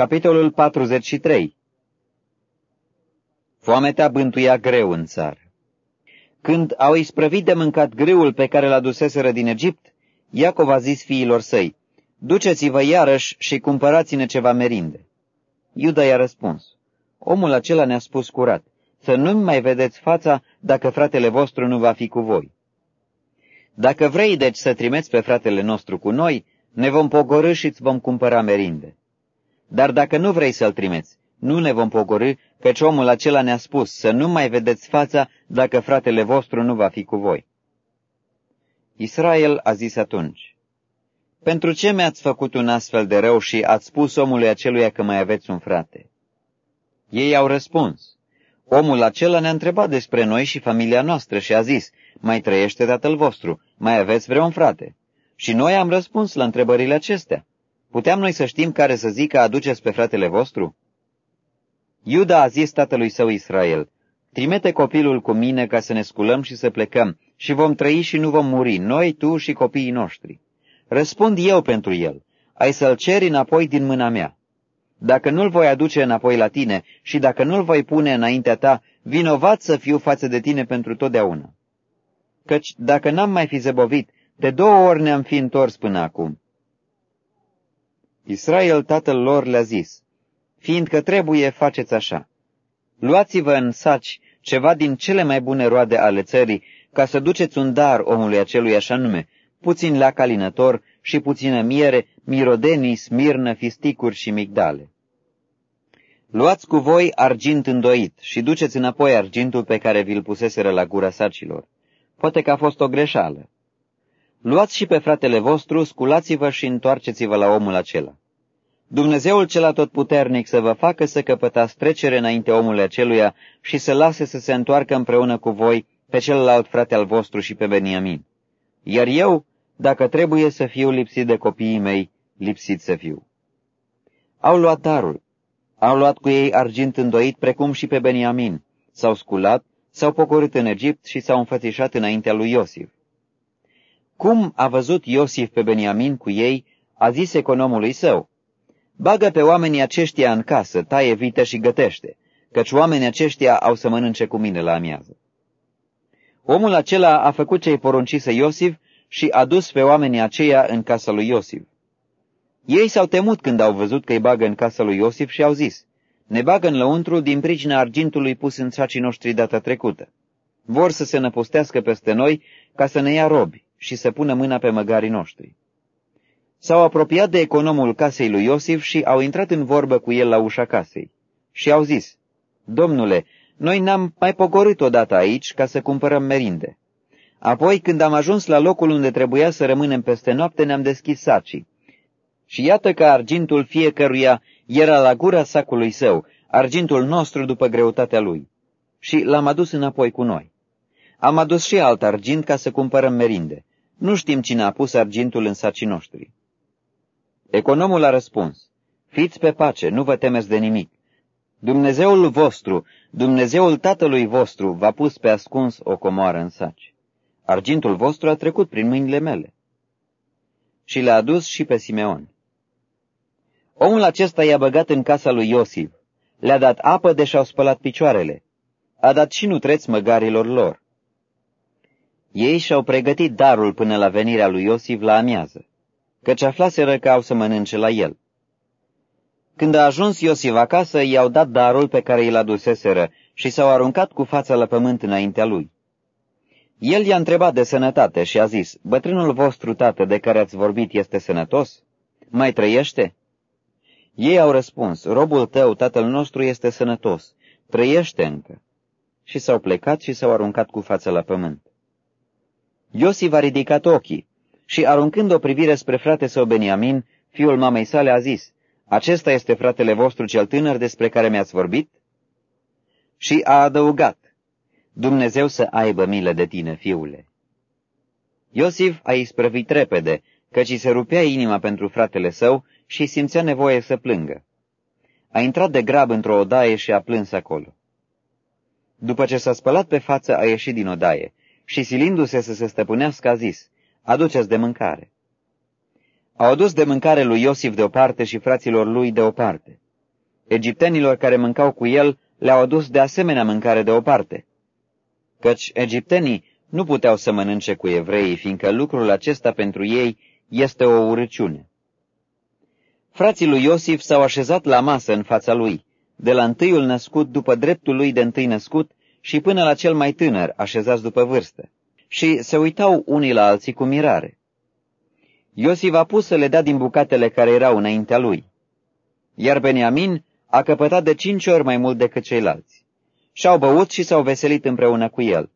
Capitolul 43 Foametea bântuia greu în țară. Când au isprăvit de mâncat greul pe care l-a duseseră din Egipt, Iacov a zis fiilor săi, Duceți-vă iarăși și cumpărați-ne ceva merinde. Iuda i-a răspuns, Omul acela ne-a spus curat, să nu mai vedeți fața dacă fratele vostru nu va fi cu voi. Dacă vrei, deci, să trimeți pe fratele nostru cu noi, ne vom pogorâ și îți vom cumpăra merinde. Dar dacă nu vrei să-l trimeți, nu ne vom pogorâ, căci omul acela ne-a spus să nu mai vedeți fața dacă fratele vostru nu va fi cu voi. Israel a zis atunci, Pentru ce mi-ați făcut un astfel de rău și ați spus omului aceluia că mai aveți un frate? Ei au răspuns, Omul acela ne-a întrebat despre noi și familia noastră și a zis, Mai trăiește tatăl vostru, mai aveți vreun frate? Și noi am răspuns la întrebările acestea. Puteam noi să știm care să zică aduceți pe fratele vostru? Iuda a zis tatălui său Israel, Trimite copilul cu mine ca să ne sculăm și să plecăm, și vom trăi și nu vom muri, noi, tu și copiii noștri. Răspund eu pentru el, ai să-l ceri înapoi din mâna mea. Dacă nu-l voi aduce înapoi la tine și dacă nu-l voi pune înaintea ta, vinovat să fiu față de tine pentru totdeauna. Căci dacă n-am mai fi zăbovit, de două ori ne-am fi întors până acum. Israel tatăl lor le-a zis, fiindcă trebuie faceți așa. Luați-vă în saci ceva din cele mai bune roade ale țării, ca să duceți un dar omului acelui așa nume, puțin la calinător și puțină miere, mirodenii, smirnă, fisticuri și migdale. Luați cu voi argint îndoit și duceți înapoi argintul pe care vi-l puseseră la gura sacilor. Poate că a fost o greșeală. Luați și pe fratele vostru, sculați-vă și întoarceți-vă la omul acela. Dumnezeul cel atotputernic să vă facă să căpătați trecere înainte omului aceluia și să lase să se întoarcă împreună cu voi pe celălalt frate al vostru și pe Beniamin. Iar eu, dacă trebuie să fiu lipsit de copiii mei, lipsit să fiu. Au luat darul. Au luat cu ei argint îndoit, precum și pe Beniamin. S-au sculat, s-au pocorit în Egipt și s-au înfățișat înaintea lui Iosif. Cum a văzut Iosif pe Beniamin cu ei, a zis economului său, Bagă pe oamenii aceștia în casă, taie vită și gătește, căci oamenii aceștia au să mănânce cu mine la amiază. Omul acela a făcut ce-i poruncise Iosif și a dus pe oamenii aceia în casa lui Iosif. Ei s-au temut când au văzut că îi bagă în casa lui Iosif și au zis, ne bagă în lăuntru din pricina argintului pus în sacii noștri data trecută. Vor să se năpustească peste noi ca să ne ia robi și să pună mâna pe măgarii noștri. S-au apropiat de economul casei lui Iosif și au intrat în vorbă cu el la ușa casei. Și au zis, Domnule, noi ne-am mai pogorât odată aici ca să cumpărăm merinde. Apoi, când am ajuns la locul unde trebuia să rămânem peste noapte, ne-am deschis sacii. Și iată că argintul fiecăruia era la gura sacului său, argintul nostru după greutatea lui. Și l-am adus înapoi cu noi. Am adus și alt argint ca să cumpărăm merinde. Nu știm cine a pus argintul în sacii noștri. Economul a răspuns, Fiți pe pace, nu vă temeți de nimic. Dumnezeul vostru, Dumnezeul tatălui vostru, v-a pus pe ascuns o comoară în saci. Argintul vostru a trecut prin mâinile mele. Și le-a adus și pe Simeon. Omul acesta i-a băgat în casa lui Iosif, le-a dat apă de și-au spălat picioarele, a dat și nutreți măgarilor lor. Ei și-au pregătit darul până la venirea lui Iosif la amiază căci aflaseră că au să mănânce la el. Când a ajuns Iosif acasă, i-au dat darul pe care i-l aduseseră și s-au aruncat cu fața la pământ înaintea lui. El i-a întrebat de sănătate și a zis, Bătrânul vostru tată de care ați vorbit este sănătos? Mai trăiește? Ei au răspuns, Robul tău, tatăl nostru, este sănătos, trăiește încă. Și s-au plecat și s-au aruncat cu fața la pământ. Iosif a ridicat ochii și, aruncând o privire spre frate său Beniamin, fiul mamei sale a zis, Acesta este fratele vostru cel tânăr despre care mi-ați vorbit? Și a adăugat, Dumnezeu să aibă milă de tine, fiule. Iosif a isprăvit repede, căci se rupea inima pentru fratele său și simțea nevoie să plângă. A intrat de grab într-o odaie și a plâns acolo. După ce s-a spălat pe față, a ieșit din odaie și, silindu-se să se stăpânească, a zis, aduceți de mâncare. Au adus de mâncare lui Iosif de o parte și fraților lui de o parte. Egiptenilor care mâncau cu el le-au adus de asemenea mâncare de o parte. Căci egiptenii nu puteau să mănânce cu evreii, fiindcă lucrul acesta pentru ei este o urăciune. Frații lui Iosif s-au așezat la masă în fața lui, de la întâiul născut după dreptul lui de întâi născut și până la cel mai tânăr, așezați după vârstă, și se uitau unii la alții cu mirare. Iosif a pus să le dea din bucatele care erau înaintea lui. Iar Beniamin a căpătat de cinci ori mai mult decât ceilalți. Și-au băut și s-au veselit împreună cu el.